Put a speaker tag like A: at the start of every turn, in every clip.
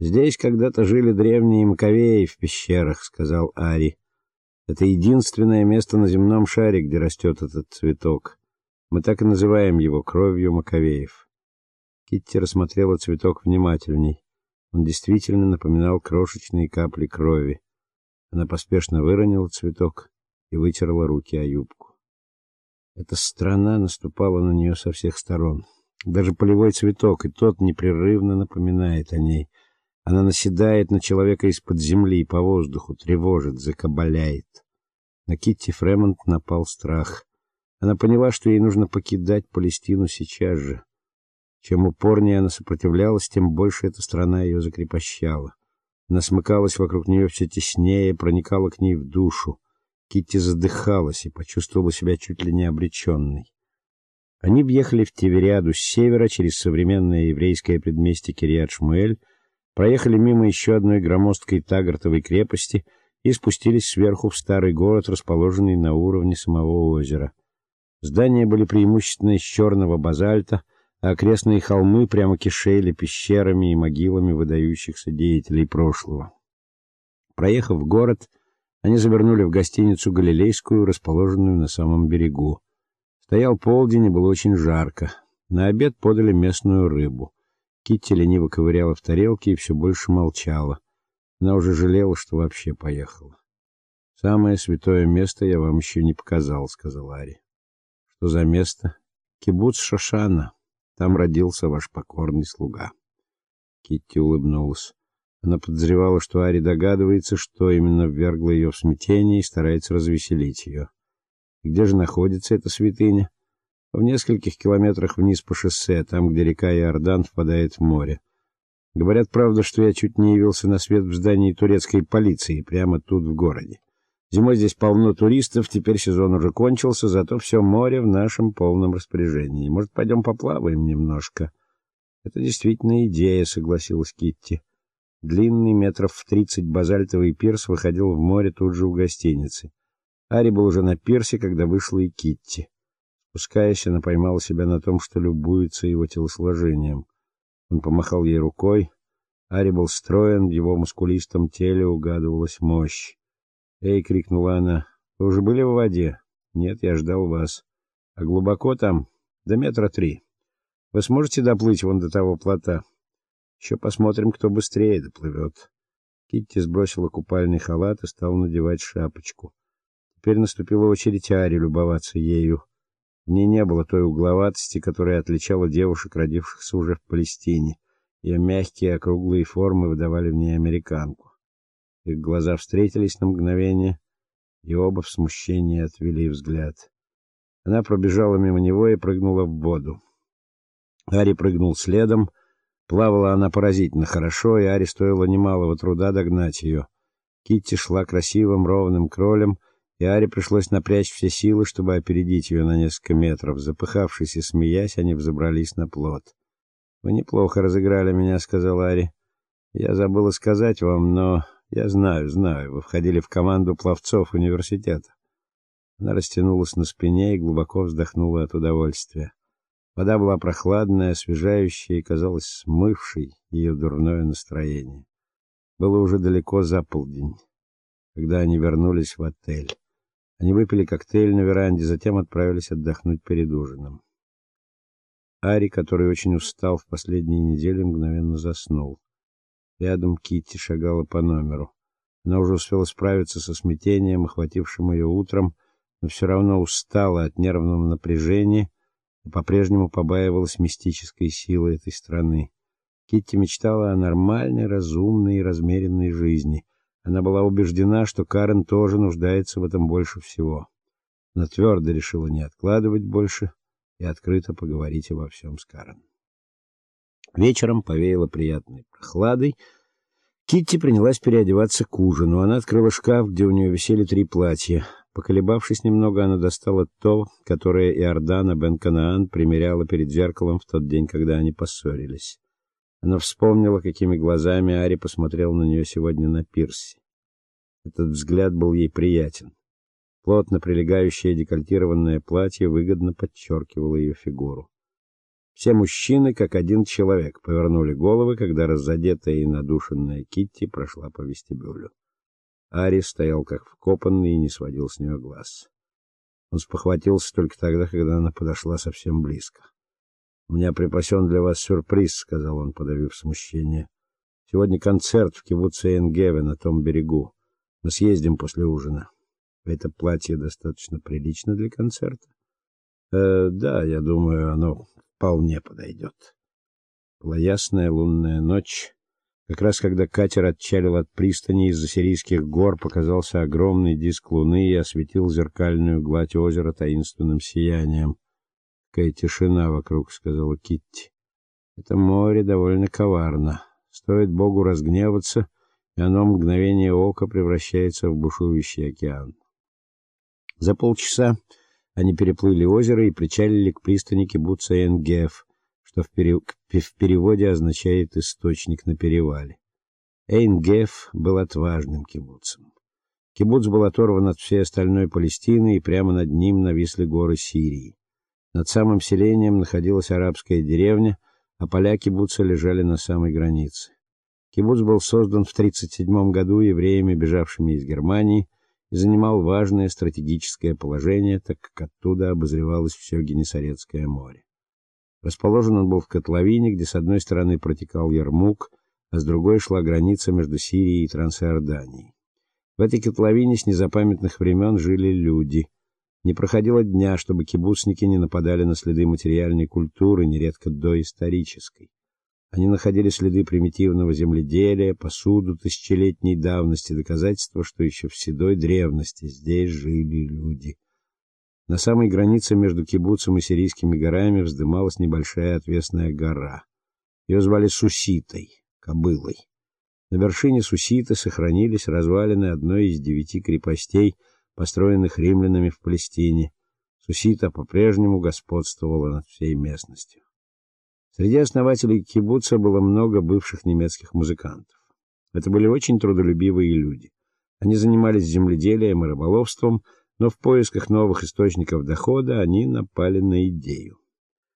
A: Здесь когда-то жили древние маковеи в пещерах, сказал Ари. Это единственное место на земном шаре, где растет этот цветок. Мы так и называем его кровью маковеев. Китти рассмотрела цветок внимательней. Он действительно напоминал крошечные капли крови. Она поспешно выронила цветок и вытерла руки о юбку. Эта страна наступала на нее со всех сторон. Даже полевой цветок, и тот непрерывно напоминает о ней. Она наседает на человека из-под земли, по воздуху, тревожит, закабаляет. На Китти Фремонт напал страх. Она поняла, что ей нужно покидать Палестину сейчас же. Чем упорнее она сопротивлялась, тем больше эта страна ее закрепощала. Она смыкалась вокруг нее все теснее, проникала к ней в душу. Китти задыхалась и почувствовала себя чуть ли не обреченной. Они въехали в Тивериаду с севера через современное еврейское предместье Кирьят-Шмуэль, проехали мимо еще одной громоздкой Тагартовой крепости и спустились сверху в старый город, расположенный на уровне самого озера. Здания были преимущественно из черного базальта, а окрестные холмы прямо кишели пещерами и могилами выдающихся деятелей прошлого. Проехав город, они завернули в гостиницу Галилейскую, расположенную на самом берегу. Стоял полдень и было очень жарко. На обед подали местную рыбу. Китти лениво ковыряла в тарелке и все больше молчала. Она уже жалела, что вообще поехала. Самое святое место я вам еще не показал, сказал Ари. Что за место? Кибуц Шошана. Там родился ваш покорный слуга. Китти улыбнулась. Она подозревала, что Ари догадывается, что именно ввергло ее в смятение и старается развеселить ее. Где же находится эта святыня? В нескольких километрах вниз по шоссе, там, где река Иордан впадает в море. Говорят, правда, что я чуть не явился на свет в здании турецкой полиции, прямо тут в городе. Зимой здесь полно туристов, теперь сезон уже кончился, зато все море в нашем полном распоряжении. Может, пойдем поплаваем немножко? Это действительно идея, согласилась Китти. Длинный метров в тридцать базальтовый пирс выходил в море тут же у гостиницы. Ари был уже на пирсе, когда вышла и Китти. Спускаясь, она поймала себя на том, что любуется его телосложением. Он помахал ей рукой. Ари был строен, в его мускулистом теле угадывалась мощь. "Эй!" крикнула она. "Вы уже были в воде?" "Нет, я ждал вас." "А глубоко там?" "До метра три. Вы сможете доплыть вон до того плота?" Еще посмотрим, кто быстрее доплывет». Китти сбросила купальный халат и стала надевать шапочку. Теперь наступила очередь Ари любоваться ею. В ней не было той угловатости, которая отличала девушек, родившихся уже в Палестине. Ее мягкие округлые формы выдавали в ней американку. Их глаза встретились на мгновение, и оба в смущении отвели взгляд. Она пробежала мимо него и прыгнула в воду. Ари прыгнул следом. Плавала она поразительно хорошо, и Ари стоило немалого труда догнать ее. Китти шла красивым ровным кролем, и Ари пришлось напрячь все силы, чтобы опередить ее на несколько метров. Запыхавшись и смеясь, они взобрались на плот. Вы неплохо разыграли меня, сказал Ари. Я забыла сказать вам, но я знаю, знаю, вы входили в команду пловцов университета. Она растянулась на спине и глубоко вздохнула от удовольствия. Вода была прохладная, освежающая и казалась смывшей ее дурное настроение. Было уже далеко за полдень, когда они вернулись в отель. Они выпили коктейль на веранде, затем отправились отдохнуть перед ужином. Ари, который очень устал в последние недели, мгновенно заснул. Рядом Китти шагала по номеру. Она уже успела справиться со смятением, охватившим ее утром, но все равно устала от нервного напряжения и по-прежнему побаивалась мистической силы этой страны. Китти мечтала о нормальной, разумной и размеренной жизни. Она была убеждена, что Карен тоже нуждается в этом больше всего. Она твердо решила не откладывать больше и открыто поговорить обо всем с Карен. Вечером повеяло приятной прохладой. Китти принялась переодеваться к ужину. Она открыла шкаф, где у нее висели три платья. Поколебавшись немного, она достала то, которое Иордана бен-Канаан примеряла перед зеркалом в тот день, когда они поссорились. Она вспомнила, какими глазами Ари посмотрел на нее сегодня на пирсе. Этот взгляд был ей приятен. Плотно прилегающее декольтированное платье выгодно подчеркивало ее фигуру. Все мужчины, как один человек, повернули головы, когда разодетая и надушенная Китти прошла по вестибюлю. Ари стоял как вкопанный и не сводил с нее глаз. Он спохватился только тогда, когда она подошла совсем близко. "У меня припасен для вас сюрприз", сказал он, подавив смущение. "Сегодня концерт в кибуце Энгеве на том берегу. Мы съездим после ужина. Это платье достаточно прилично для концерта?" "Э, да, я думаю, оно вполне подойдет. Была ясная лунная ночь. Как раз когда катер отчалил от пристани из-за сирийских гор, показался огромный диск луны и осветил зеркальную гладь озера таинственным сиянием. Какая тишина вокруг, сказала Китти. Это море довольно коварно. Стоит Богу разгневаться, и оно в мгновение ока превращается в бушующий океан. За полчаса они переплыли озеро и причалили к пристани кибуца Энгеф, что в, пере... в переводе означает источник на перевале. Эйнгеф был отважным кибуцем. Кибуц был оторван от всей остальной Палестины, и прямо над ним нависли горы Сирии. Над самым селением находилась арабская деревня, а поля кибуца лежали на самой границе. Кибуц был создан в 37 году евреями, бежавшими из Германии, и занимал важное стратегическое положение, так как оттуда обозревалось все Генесарецкое море. Расположен он был в котловине, где с одной стороны протекал Ярмук, а с другой шла граница между Сирией и Трансиорданией. В этой котловине с незапамятных времен жили люди. Не проходило дня, чтобы кибуцники не нападали на следы материальной культуры, нередко доисторической. Они находили следы примитивного земледелия, посуду тысячелетней давности, доказательства, что еще в седой древности здесь жили люди. На самой границе между кибуцем и сирийскими горами вздымалась небольшая отвесная гора. Ее звали Суситой, кобылой. На вершине Суситы сохранились развалины одной из девяти крепостей, построенных римлянами в Палестине. Сусита по-прежнему господствовала над всей местностью. Среди основателей кибуца было много бывших немецких музыкантов. Это были очень трудолюбивые люди. Они занимались земледелием и рыболовством, но в поисках новых источников дохода они напали на идею.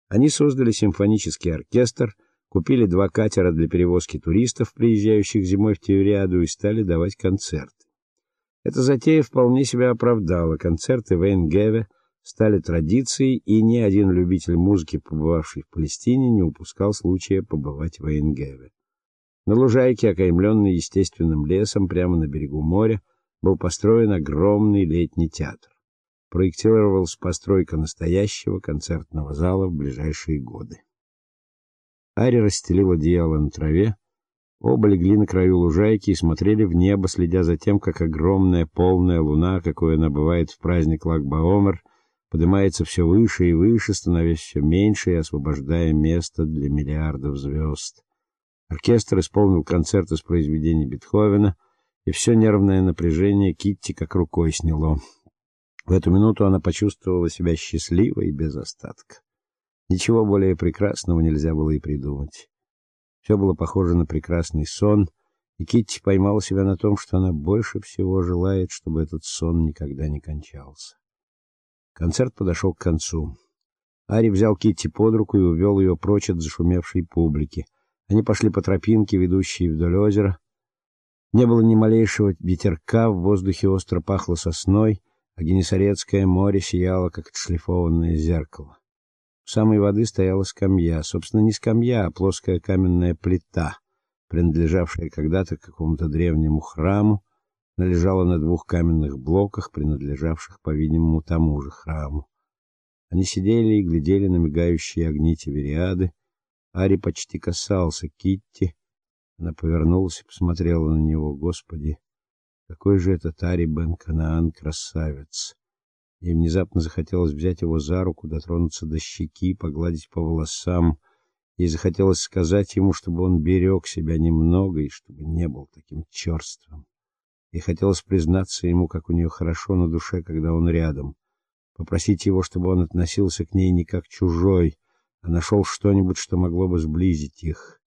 A: Они создали симфонический оркестр, купили два катера для перевозки туристов, приезжающих зимой в Тивериаду, и стали давать концерты. Эта затея вполне себя оправдала. Концерты в Эйнгеве стали традицией, и ни один любитель музыки, побывавший в Палестине, не упускал случая побывать в Эйнгеве. На лужайке, окаймленной естественным лесом прямо на берегу моря, был построен огромный летний театр. Проектировалась постройка настоящего концертного зала в ближайшие годы. Ари расстелил одеяло на траве, оба легли на краю лужайки и смотрели в небо, следя за тем, как огромная полная луна, какой она бывает в праздник Лагбаомер, поднимается все выше и выше, становясь все меньше и освобождая место для миллиардов звезд. Оркестр исполнил концерт из произведений Бетховена, и все нервное напряжение Китти как рукой сняло. В эту минуту она почувствовала себя счастливой без остатка. Ничего более прекрасного нельзя было и придумать. Все было похоже на прекрасный сон, и Китти поймала себя на том, что она больше всего желает, чтобы этот сон никогда не кончался. Концерт подошел к концу. Ари взял Китти под руку и увел ее прочь от зашумевшей публики. Они пошли по тропинке, ведущей вдоль озера. Не было ни малейшего ветерка, в воздухе остро пахло сосной, а Генесарецкое море сияло, как отшлифованное зеркало. У самой воды стояла скамья, собственно, не скамья, а плоская каменная плита, принадлежавшая когда-то какому-то древнему храму, она лежала на двух каменных блоках, принадлежавших, по-видимому, тому же храму. Они сидели и глядели на мигающие огни Тивериады. Ари почти касался Китти. Она повернулась и посмотрела на него. Господи, какой же этот Ари бен Канаан красавец! Ей внезапно захотелось взять его за руку, дотронуться до щеки, погладить по волосам. Ей захотелось сказать ему, чтобы он берег себя немного и чтобы не был таким черствым и хотелось признаться ему, как у нее хорошо на душе, когда он рядом, попросить его, чтобы он относился к ней не как чужой, а нашел что-нибудь, что могло бы сблизить их.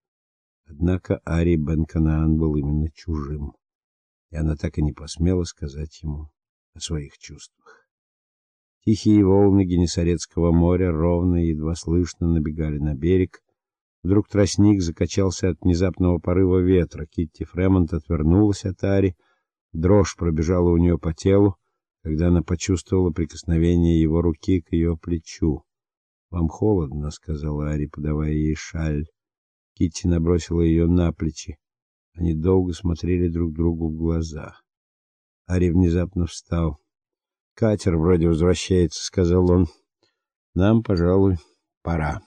A: Однако Ари бен Канаан был именно чужим, и она так и не посмела сказать ему о своих чувствах. Тихие волны Генесарецкого моря ровно и едва слышно набегали на берег. Вдруг тростник закачался от внезапного порыва ветра. Китти Фремонт отвернулась от Ари. Дрожь пробежала у нее по телу, когда она почувствовала прикосновение его руки к ее плечу. "Вам холодно", сказала Ари, подавая ей шаль. Китти набросила ее на плечи. Они долго смотрели друг другу в глаза. Ари внезапно встал. "Катер вроде возвращается", сказал он. "Нам, пожалуй, пора".